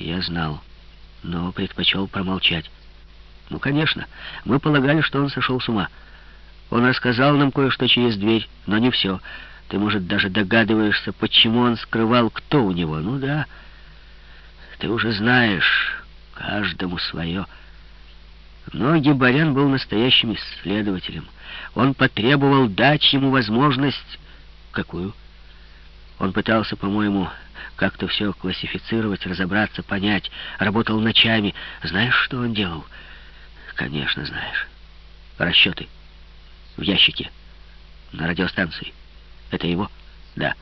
Я знал, но предпочел промолчать. Ну, конечно, мы полагали, что он сошел с ума. Он рассказал нам кое-что через дверь, но не все. Ты, может, даже догадываешься, почему он скрывал, кто у него. Ну да, ты уже знаешь, каждому свое. Но Гибарян был настоящим исследователем. Он потребовал дать ему возможность... Какую? Он пытался, по-моему, как-то все классифицировать, разобраться, понять. Работал ночами. Знаешь, что он делал? Конечно, знаешь. Расчеты. В ящике. На радиостанции. Это его? Да.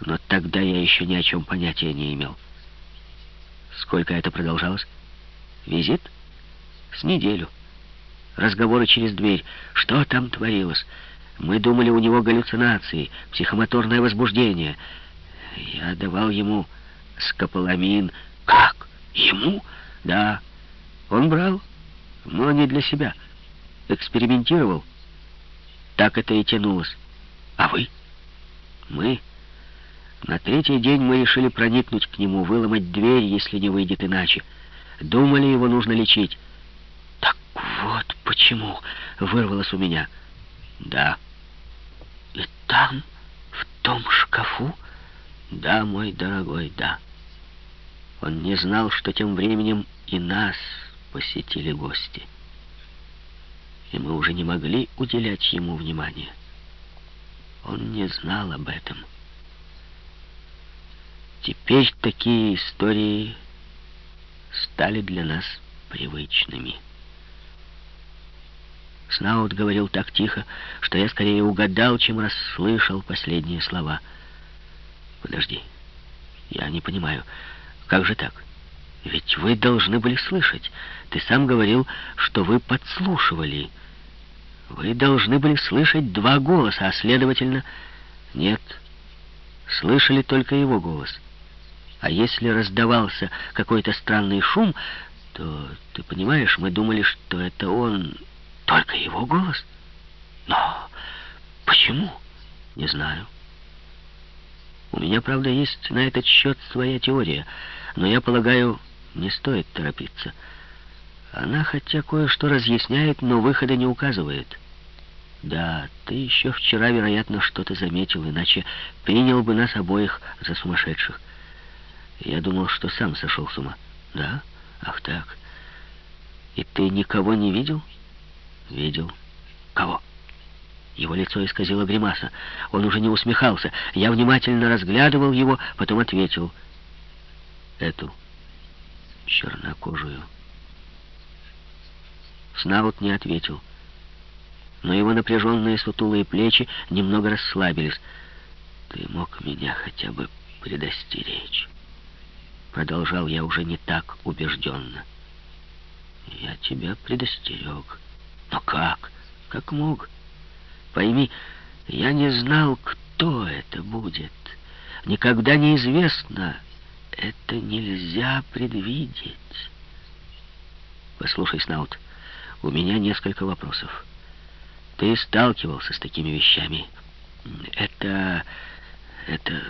Но тогда я еще ни о чем понятия не имел. Сколько это продолжалось? Визит? С неделю. Разговоры через дверь. Что там творилось? Мы думали, у него галлюцинации, психомоторное возбуждение. Я давал ему скополамин. Как? Ему? Да. Он брал, но не для себя. Экспериментировал. Так это и тянулось. А вы? Мы? На третий день мы решили проникнуть к нему, выломать дверь, если не выйдет иначе. Думали, его нужно лечить. Так вот почему вырвалось у меня. Да. И там, в том шкафу? Да, мой дорогой, да. Он не знал, что тем временем и нас посетили гости. И мы уже не могли уделять ему внимания. Он не знал об этом. Теперь такие истории стали для нас привычными. Снаут говорил так тихо, что я скорее угадал, чем расслышал последние слова. «Подожди, я не понимаю, как же так? Ведь вы должны были слышать. Ты сам говорил, что вы подслушивали. Вы должны были слышать два голоса, а следовательно, нет, слышали только его голос». А если раздавался какой-то странный шум, то, ты понимаешь, мы думали, что это он... Только его голос? Но почему? Не знаю. У меня, правда, есть на этот счет своя теория, но я полагаю, не стоит торопиться. Она хотя кое-что разъясняет, но выхода не указывает. Да, ты еще вчера, вероятно, что-то заметил, иначе принял бы нас обоих за сумасшедших. Я думал, что сам сошел с ума. Да? Ах так. И ты никого не видел? Видел. Кого? Его лицо исказило гримаса. Он уже не усмехался. Я внимательно разглядывал его, потом ответил. Эту чернокожую. Снаут не ответил. Но его напряженные сутулые плечи немного расслабились. Ты мог меня хотя бы предостеречь. Продолжал я уже не так убежденно. Я тебя предостерег. Но как? Как мог? Пойми, я не знал, кто это будет. Никогда неизвестно. Это нельзя предвидеть. Послушай, Снаут, у меня несколько вопросов. Ты сталкивался с такими вещами. Это... это...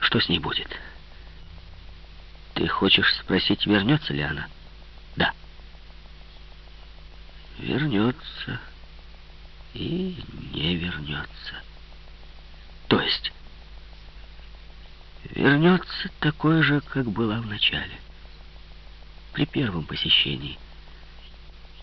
Что с ней будет? Ты хочешь спросить, вернется ли она? Да. Вернется и не вернется. То есть вернется такой же, как была в начале, при первом посещении.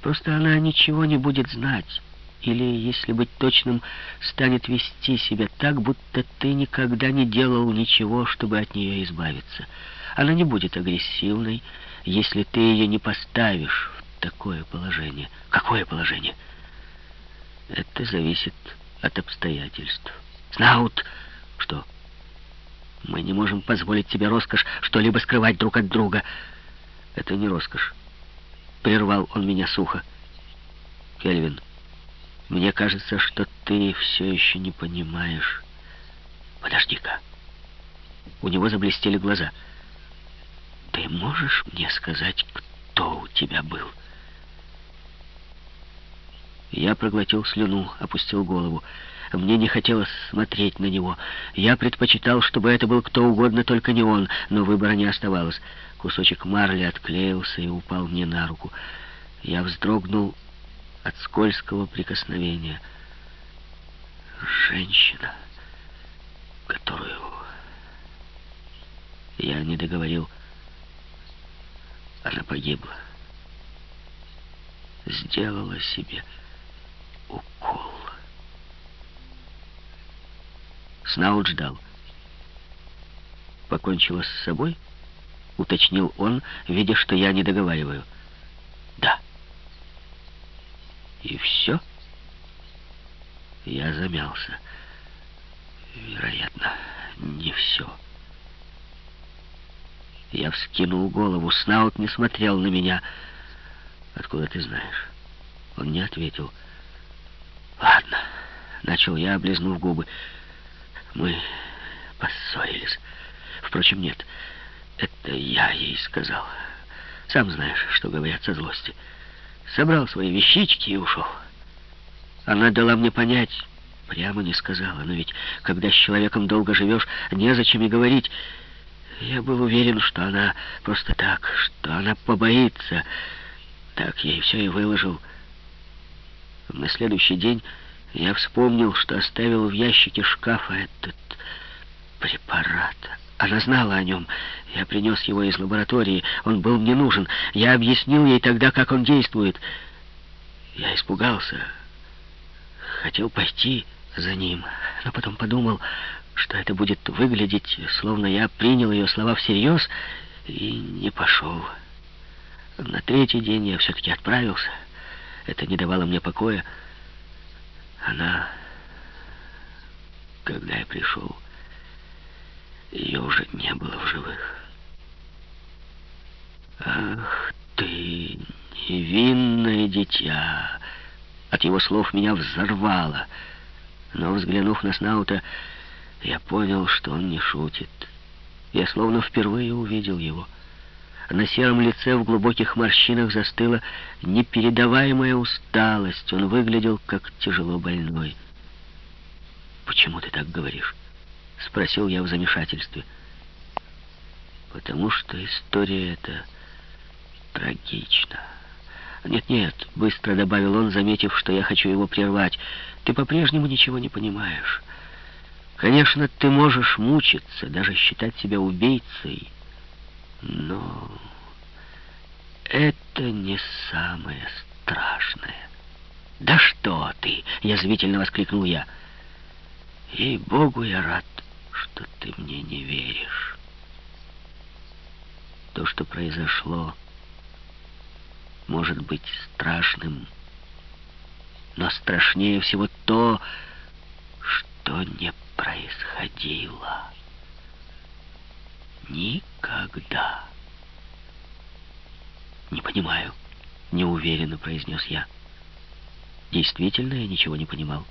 Просто она ничего не будет знать, или, если быть точным, станет вести себя так, будто ты никогда не делал ничего, чтобы от нее избавиться. Она не будет агрессивной, если ты ее не поставишь такое положение. Какое положение? Это зависит от обстоятельств. Снаут! Что? Мы не можем позволить себе роскошь что-либо скрывать друг от друга. Это не роскошь. Прервал он меня сухо. Кельвин, мне кажется, что ты все еще не понимаешь. Подожди-ка. У него заблестели глаза. Ты можешь мне сказать, кто у тебя был? Я проглотил слюну, опустил голову. Мне не хотелось смотреть на него. Я предпочитал, чтобы это был кто угодно, только не он, но выбора не оставалось. Кусочек марли отклеился и упал мне на руку. Я вздрогнул от скользкого прикосновения. Женщина, которую я не договорил, она погибла. Сделала себе Снаут ждал. Покончила с собой? Уточнил он, видя, что я не договариваю. Да. И все? Я замялся. Вероятно, не все. Я вскинул голову. Снаут не смотрел на меня. «Откуда ты знаешь?» Он не ответил. «Ладно», — начал я, облизнув губы. «Мы поссорились. Впрочем, нет, это я ей сказал. Сам знаешь, что говорят со злости. Собрал свои вещички и ушел. Она дала мне понять, прямо не сказала, но ведь, когда с человеком долго живешь, незачем и говорить. Я был уверен, что она просто так, что она побоится. Так я и все и выложил. На следующий день я вспомнил, что оставил в ящике шкафа этот препарат. Она знала о нем. Я принес его из лаборатории. Он был мне нужен. Я объяснил ей тогда, как он действует. Я испугался. Хотел пойти за ним, но потом подумал, что это будет выглядеть, словно я принял ее слова всерьез и не пошел. На третий день я все-таки отправился. Это не давало мне покоя. Она, когда я пришел, ее уже не было в живых. Ах ты, невинное дитя! От его слов меня взорвало. Но, взглянув на Снаута, я понял, что он не шутит. Я словно впервые увидел его. На сером лице в глубоких морщинах застыла непередаваемая усталость. Он выглядел как тяжело больной. «Почему ты так говоришь?» — спросил я в замешательстве. «Потому что история эта трагична». «Нет-нет», — быстро добавил он, заметив, что я хочу его прервать, — «ты по-прежнему ничего не понимаешь». Конечно, ты можешь мучиться, даже считать себя убийцей, но это не самое страшное. «Да что ты!» — язвительно воскликнул я. «Ей-богу, я рад, что ты мне не веришь. То, что произошло, может быть страшным, но страшнее всего то, что не происходило. Никогда. Не понимаю, неуверенно произнес я. Действительно, я ничего не понимал.